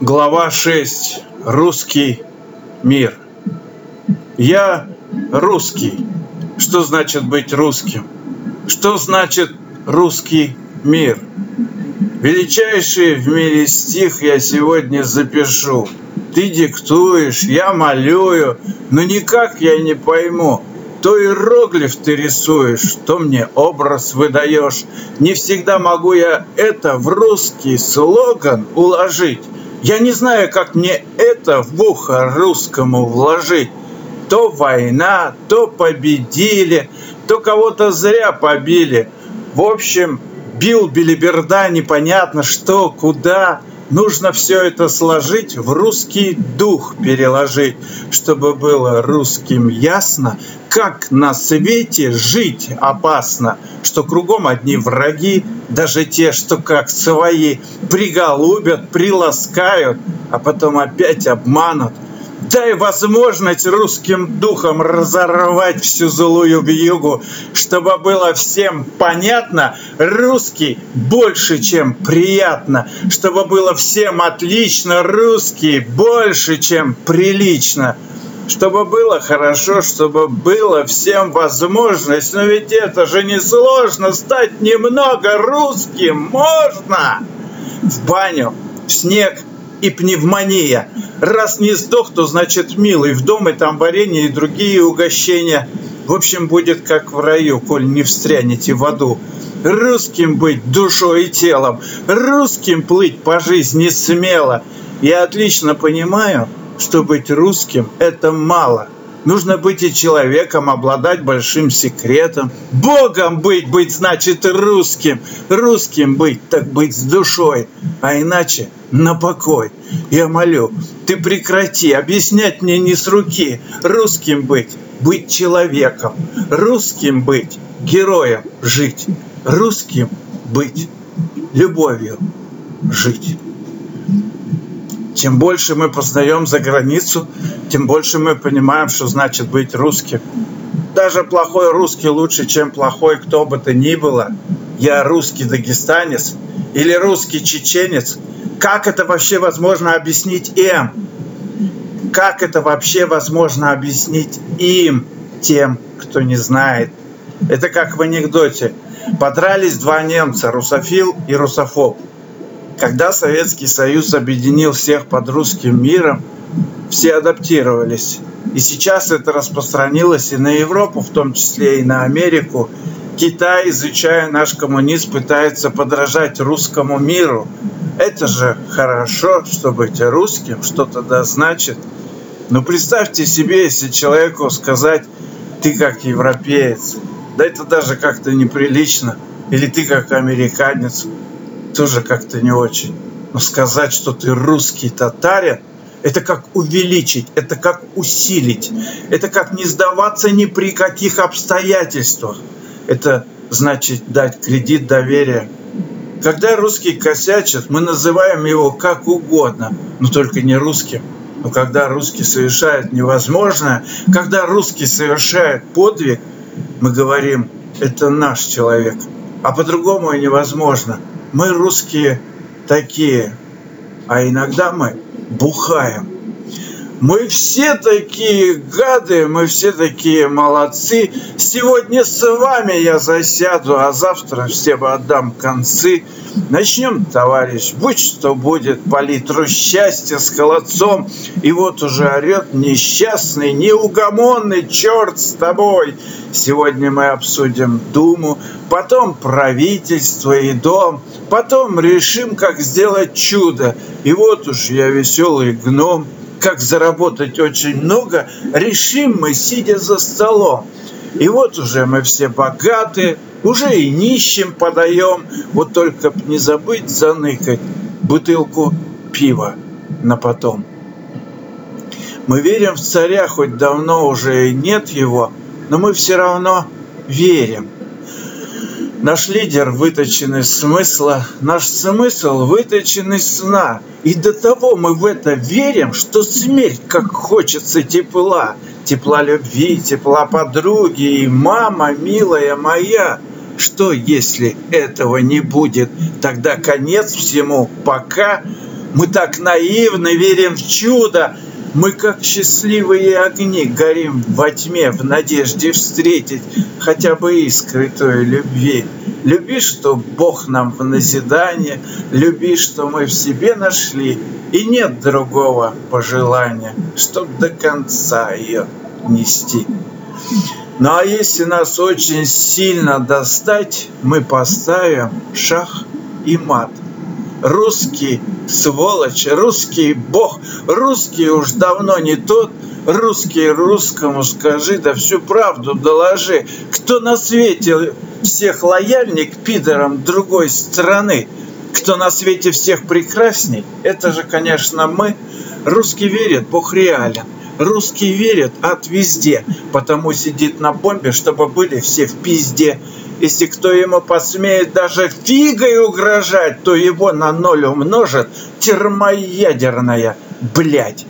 Глава 6. Русский мир. Я русский. Что значит быть русским? Что значит русский мир? Величайший в мире стих я сегодня запишу. Ты диктуешь, я малюю, но никак я не пойму, то иероглиф ты рисуешь, то мне образ выдаешь. Не всегда могу я это в русский слоган уложить. Я не знаю, как мне это в ухо русскому вложить. То война, то победили, то кого-то зря побили. В общем, бил Белиберда непонятно что, куда. Нужно все это сложить, в русский дух переложить, чтобы было русским ясно, как на свете жить опасно, что кругом одни враги, даже те, что как свои, приголубят, приласкают, а потом опять обманут – Дай возможность русским духам разорвать всю злую вьюгу, чтобы было всем понятно, русский больше, чем приятно, чтобы было всем отлично, русский больше, чем прилично чтобы было хорошо, чтобы было всем возможность. Но ведь это же не сложно, стать немного русским можно. В баню, в снег, и пневмония. Раз не сдох, то значит милый. В дом и там варенье и другие угощения. В общем, будет как в раю, коль не встрянете в аду. Русским быть душой и телом, русским плыть по жизни смело. Я отлично понимаю, что быть русским – это мало – Нужно быть и человеком, обладать большим секретом. Богом быть, быть значит русским. Русским быть, так быть с душой. А иначе на покой. Я молю, ты прекрати, объяснять мне не с руки. Русским быть, быть человеком. Русским быть, героем жить. Русским быть, любовью жить. Чем больше мы познаем за границу, тем больше мы понимаем, что значит быть русским. Даже плохой русский лучше, чем плохой кто бы то ни было. Я русский дагестанец или русский чеченец. Как это вообще возможно объяснить им? Как это вообще возможно объяснить им, тем, кто не знает? Это как в анекдоте. Подрались два немца, русофил и русофоб. Когда Советский Союз объединил всех под русским миром, все адаптировались. И сейчас это распространилось и на Европу, в том числе и на Америку. Китай, изучая наш коммунизм, пытается подражать русскому миру. Это же хорошо, что быть русским, что тогда значит. Но представьте себе, если человеку сказать, ты как европеец, да это даже как-то неприлично, или ты как американец, тоже как-то не очень. Но сказать, что ты русский татарин, это как увеличить, это как усилить, это как не сдаваться ни при каких обстоятельствах. Это значит дать кредит доверия. Когда русский косячит, мы называем его как угодно, но только не русским. Но когда русский совершает невозможное, когда русский совершает подвиг, мы говорим, это наш человек. А по-другому невозможно. Мы русские такие, а иногда мы бухаем. Мы все такие гады, мы все такие молодцы. Сегодня с вами я засяду, а завтра всем отдам концы. Начнем, товарищ, будь что будет, по литру счастья с холодцом. И вот уже орет несчастный, неугомонный, черт с тобой. Сегодня мы обсудим Думу, потом правительство и дом, потом решим, как сделать чудо. И вот уж я веселый гном – как заработать очень много, решим мы, сидя за столом. И вот уже мы все богаты, уже и нищим подаем, вот только не забыть заныкать бутылку пива на потом. Мы верим в царя, хоть давно уже и нет его, но мы все равно верим – Наш лидер выточен из смысла, наш смысл выточен из сна. И до того мы в это верим, что смерть, как хочется тепла, тепла любви, тепла подруги и мама, милая моя. Что, если этого не будет? Тогда конец всему, пока Мы так наивно верим в чудо, мы, как счастливые огни, горим во тьме в надежде встретить хотя бы искры той любви. Люби, что Бог нам в назидание, люби, что мы в себе нашли, и нет другого пожелания, чтоб до конца ее нести. Ну а если нас очень сильно достать, мы поставим шах и мат – русский сволочь, русский бог, русский уж давно не тот, русский русскому скажи, да всю правду доложи. Кто на свете всех лояльней к пидорам другой страны? Кто на свете всех прекрасней? Это же, конечно, мы. Русский верит, Бог реален. Русский верит от везде, потому сидит на бомбе, чтобы были все в пизде. Если кто ему посмеет даже фигой угрожать, то его на ноль умножит термоядерная, блядь.